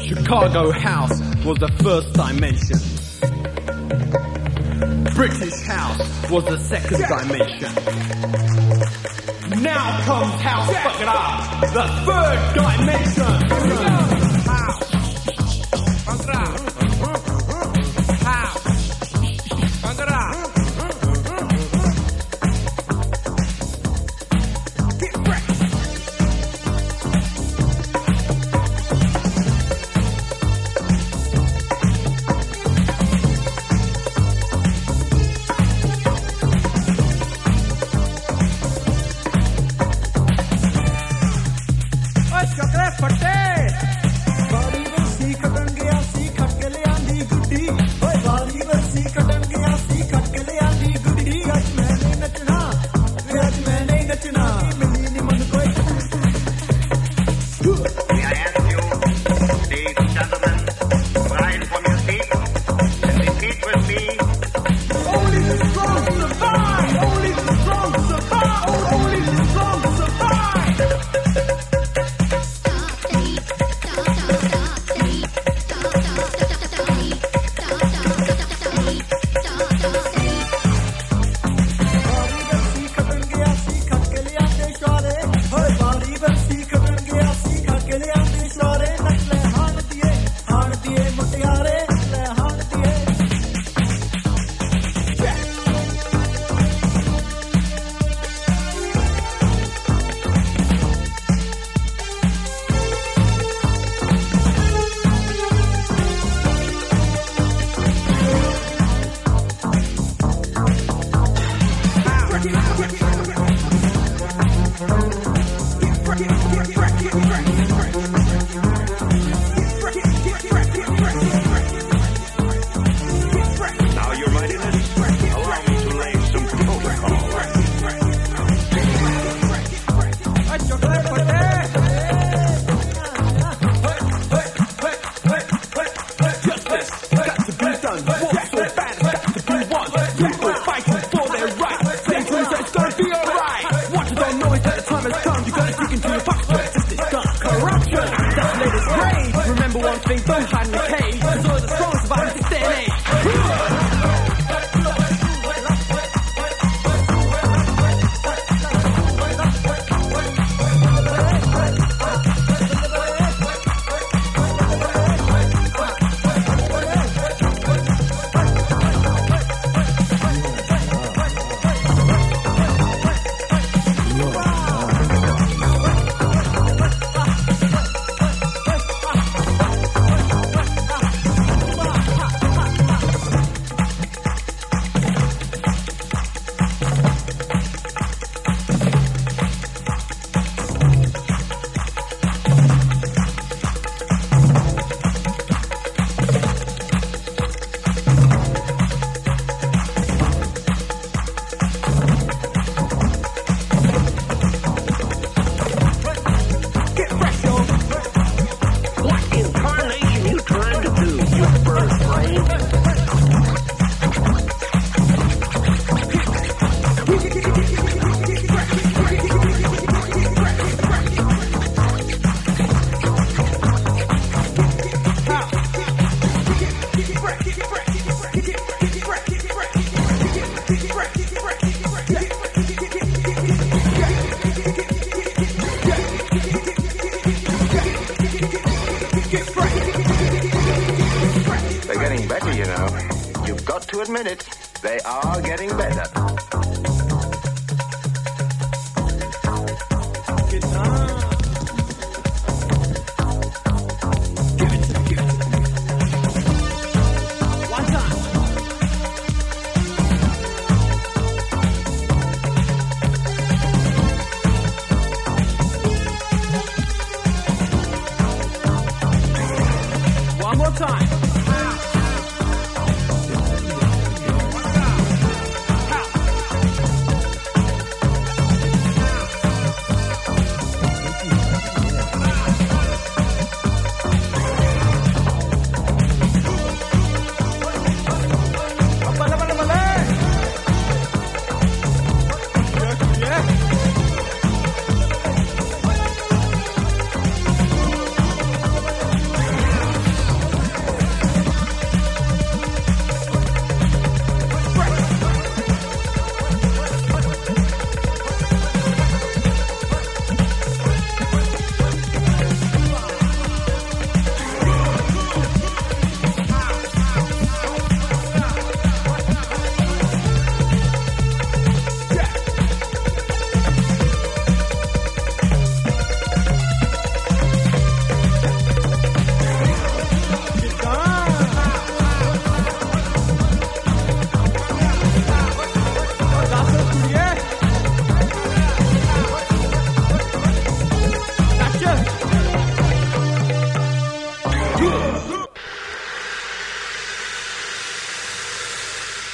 Chicago house was the first dimension. British house was the second dimension. Now comes house fucking up, the third dimension.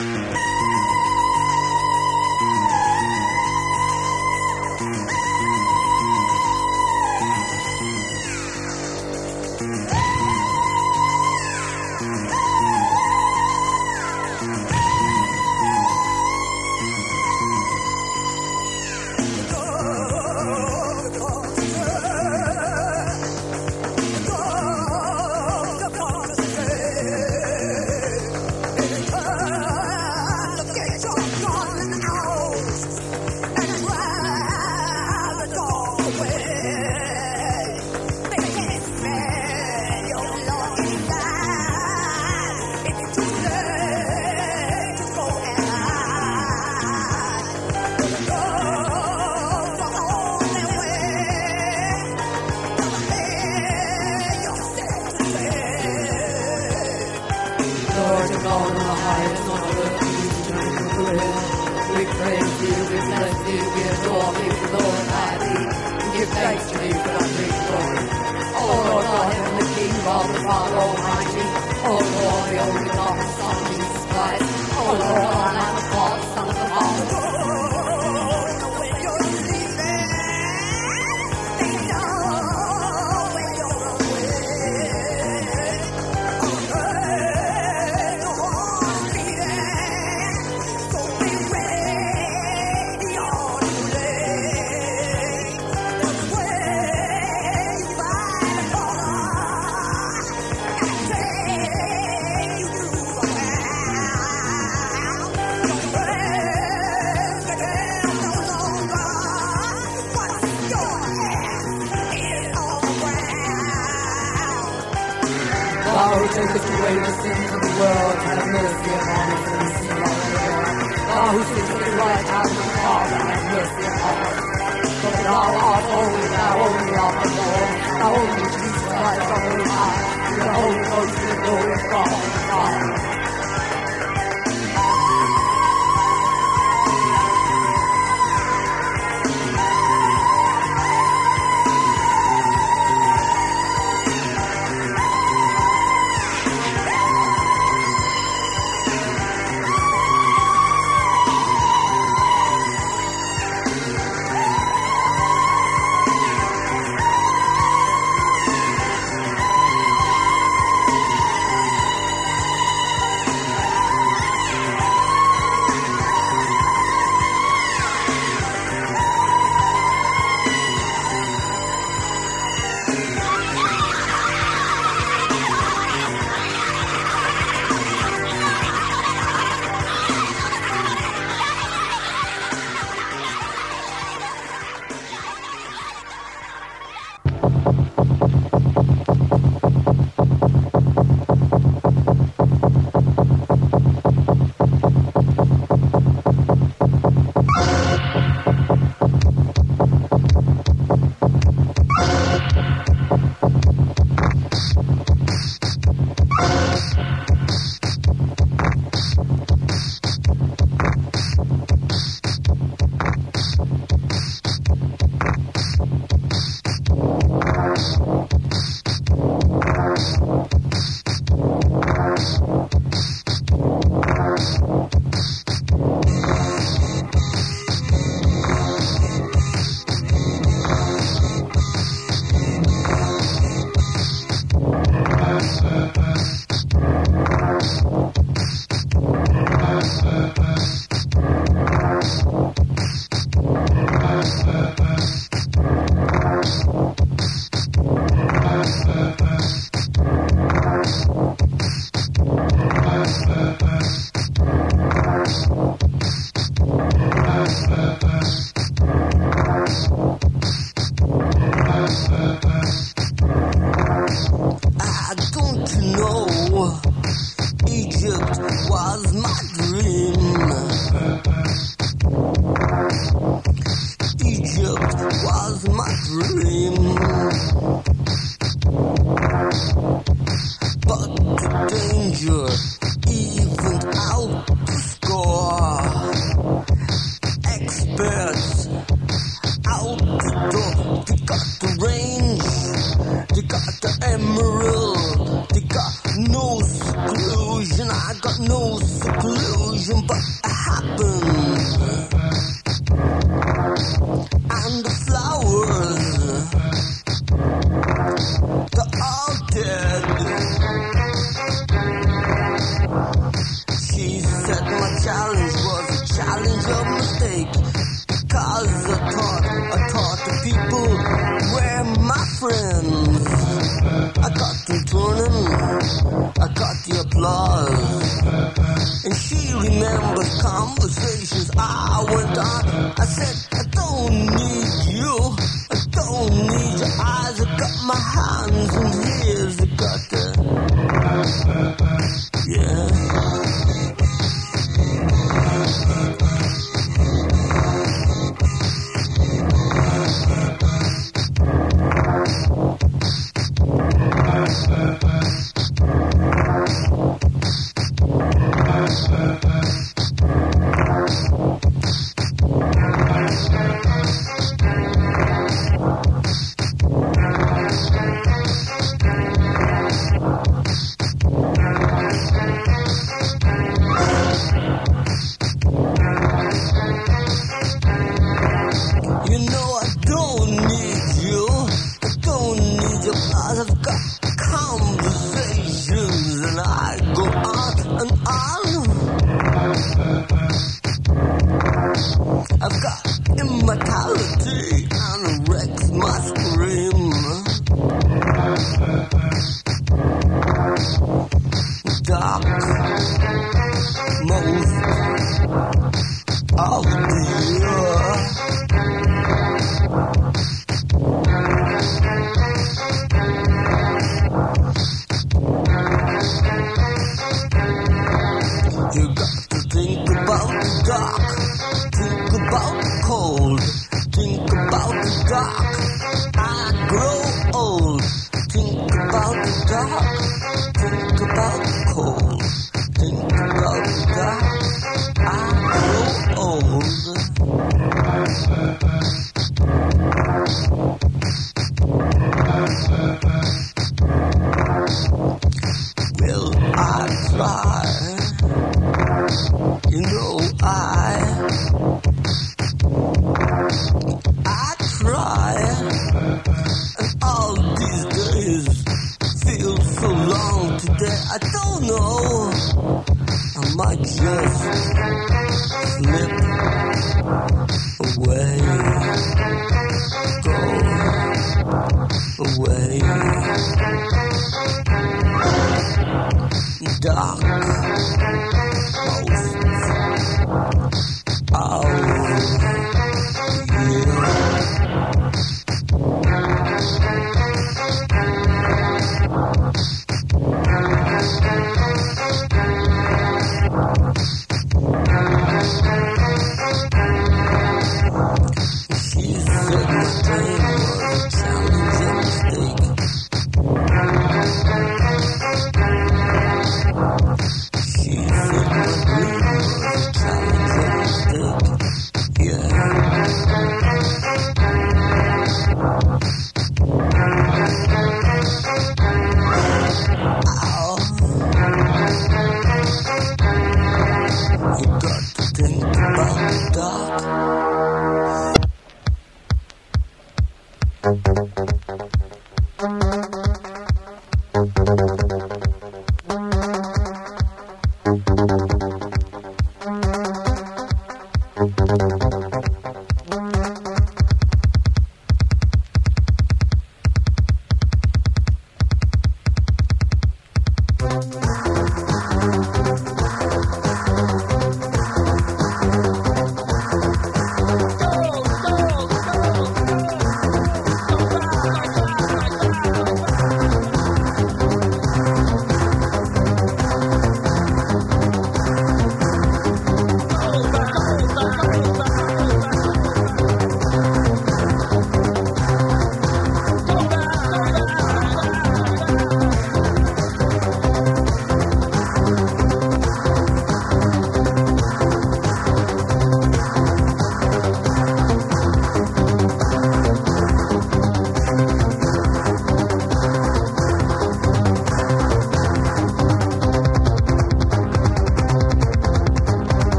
Mm-hmm.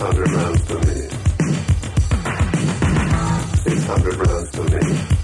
600 rounds per minute. 600 rounds per me.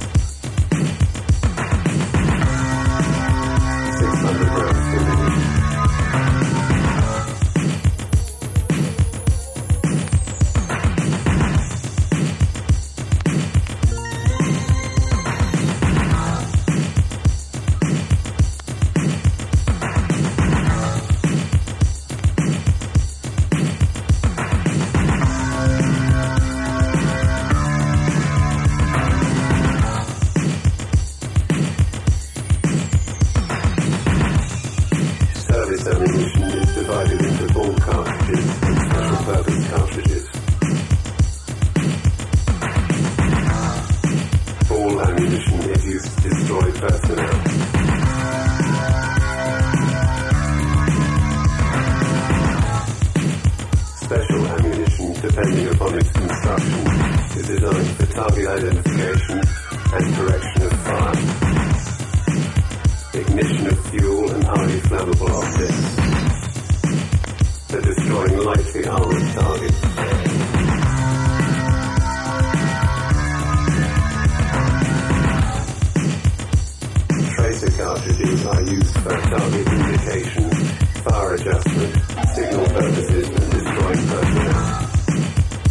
fire adjustment, signal purposes, destroying personnel.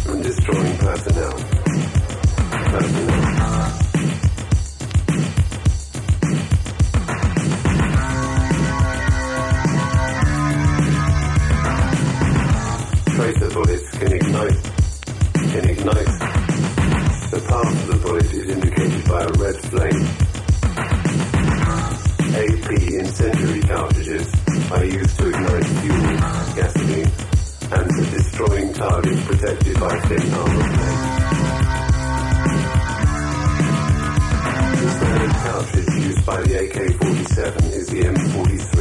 And destroying personnel. Bullets can ignite, can ignite. The path of the bullet is indicated by a red flame. The standard pouch used by the AK-47 is the M43.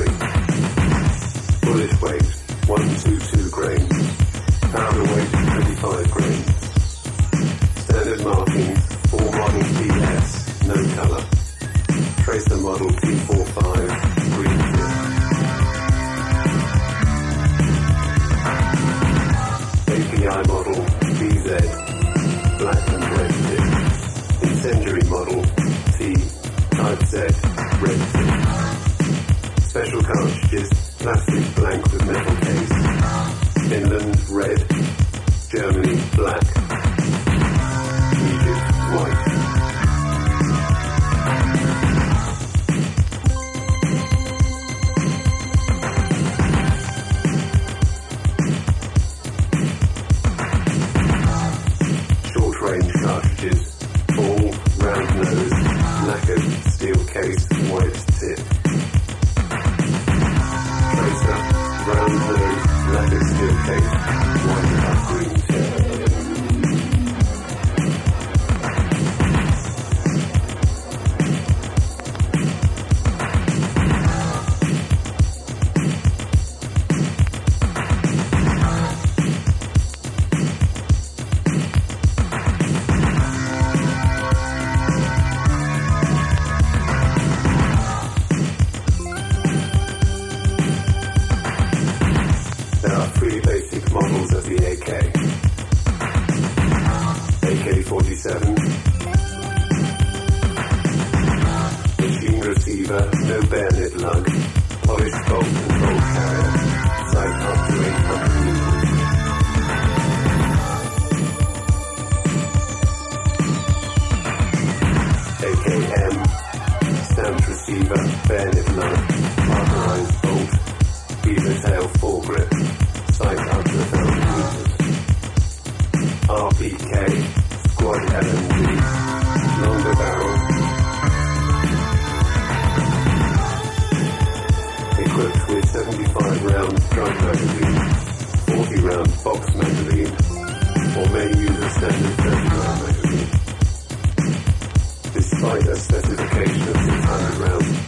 Strike magazine, 40 round box magazine, or may use a standard 30 round magazine. Despite a specification of 600 rounds,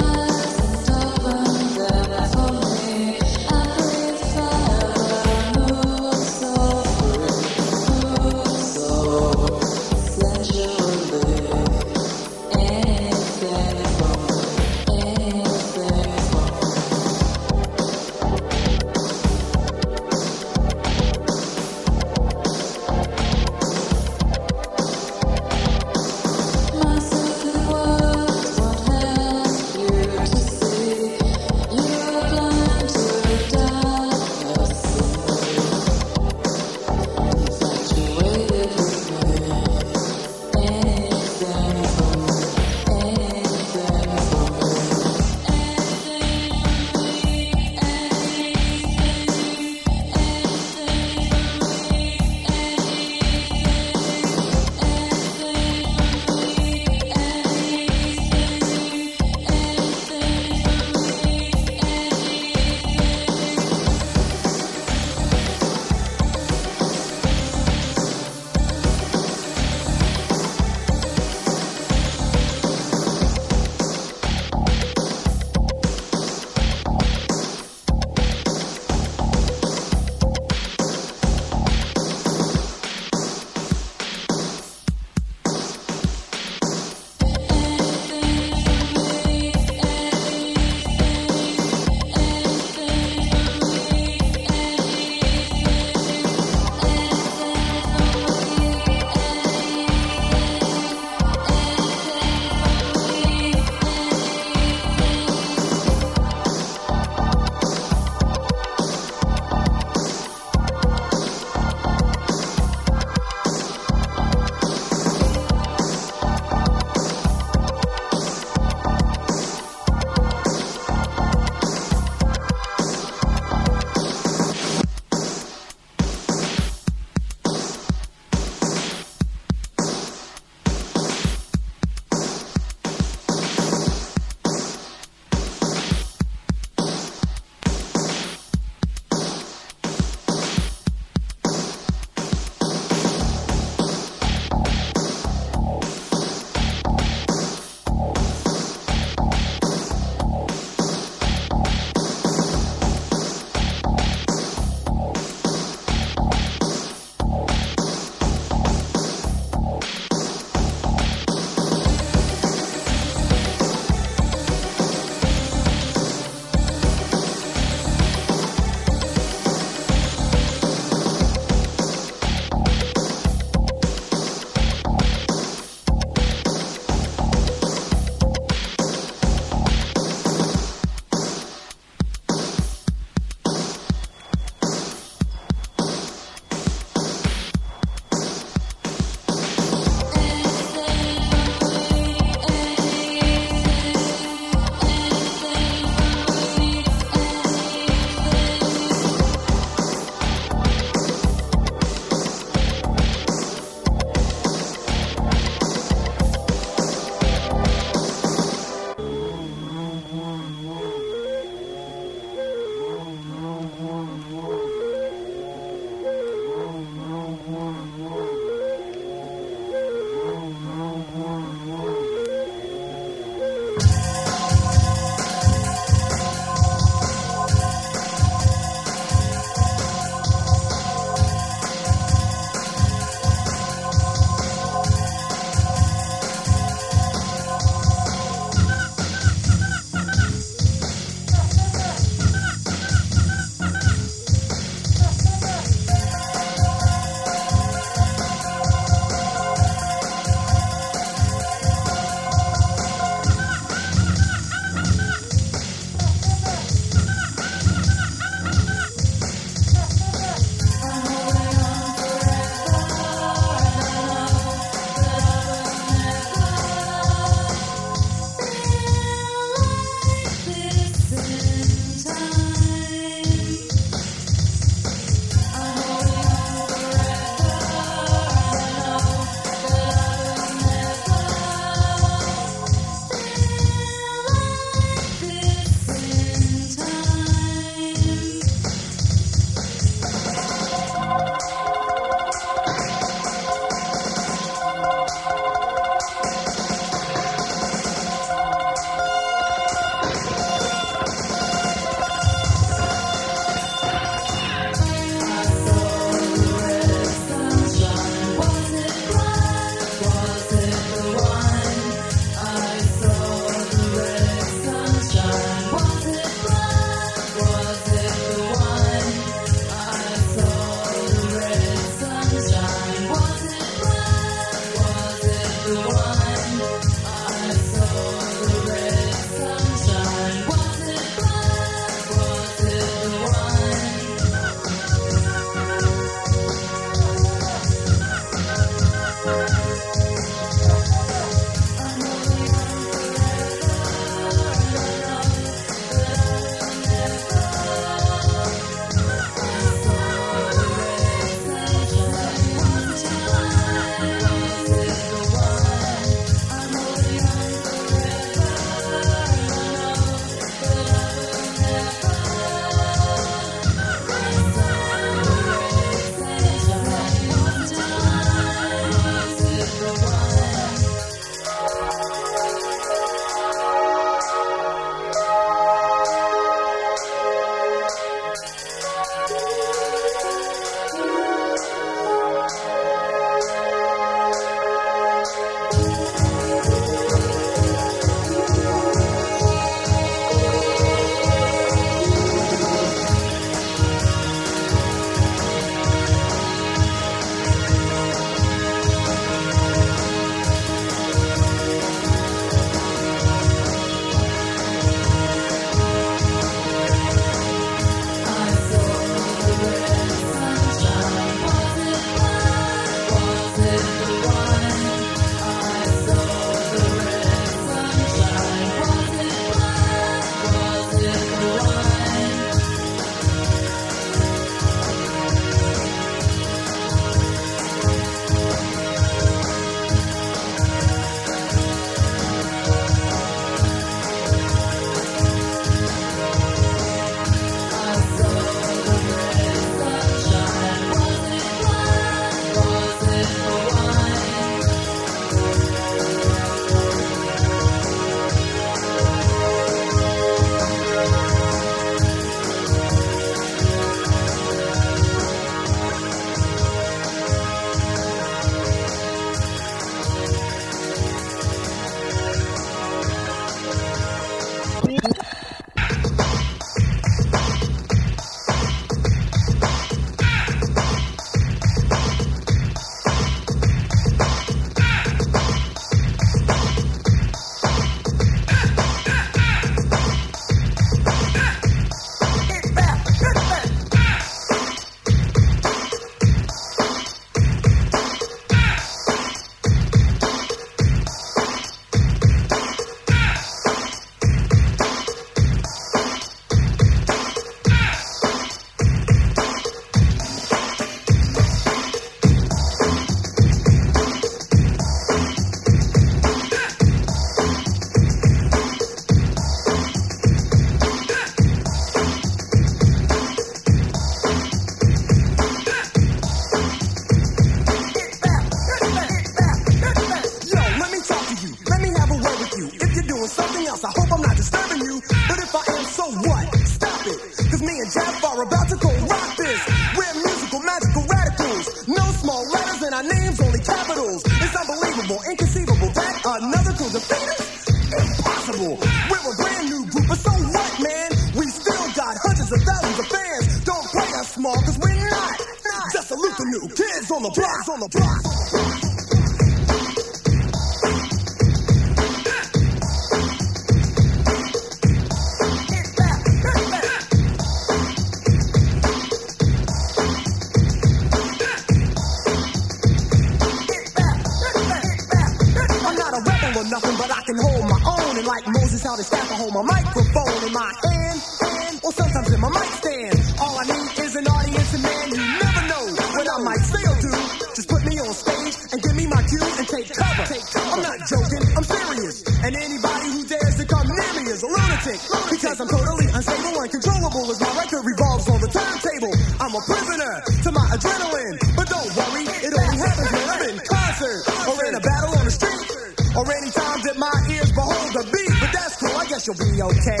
I'm a prisoner to my adrenaline. But don't worry, it only happens when I'm in concert or in a battle on the street or any time that my ears behold the beat. But that's cool, I guess you'll be okay.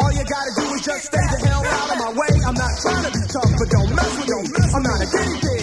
All you gotta do is just stay the hell out of my way. I'm not trying to be tough, but don't mess with me. I'm not a guinea pig.